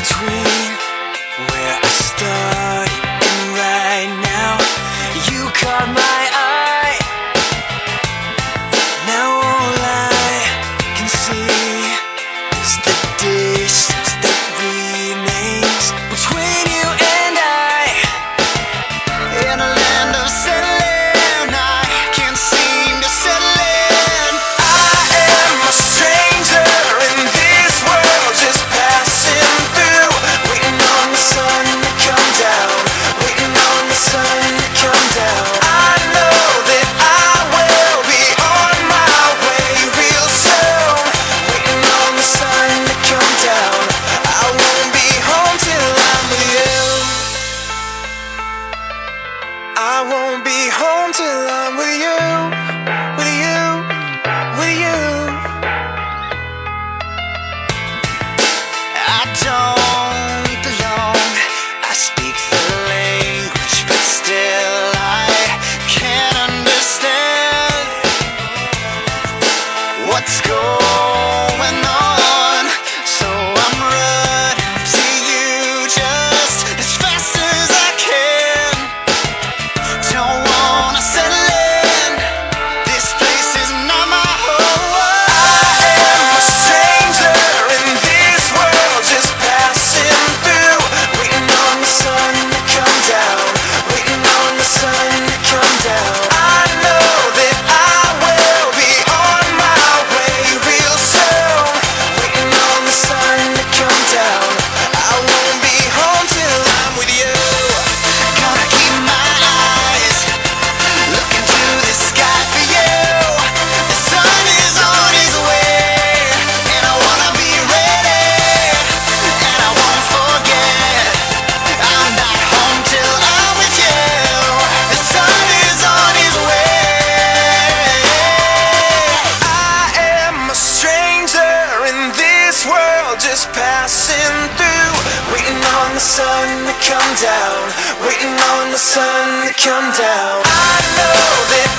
between. I won't be home till I'm with you, with you. just passing through. Waiting on the sun to come down. Waiting on the sun to come down. I know that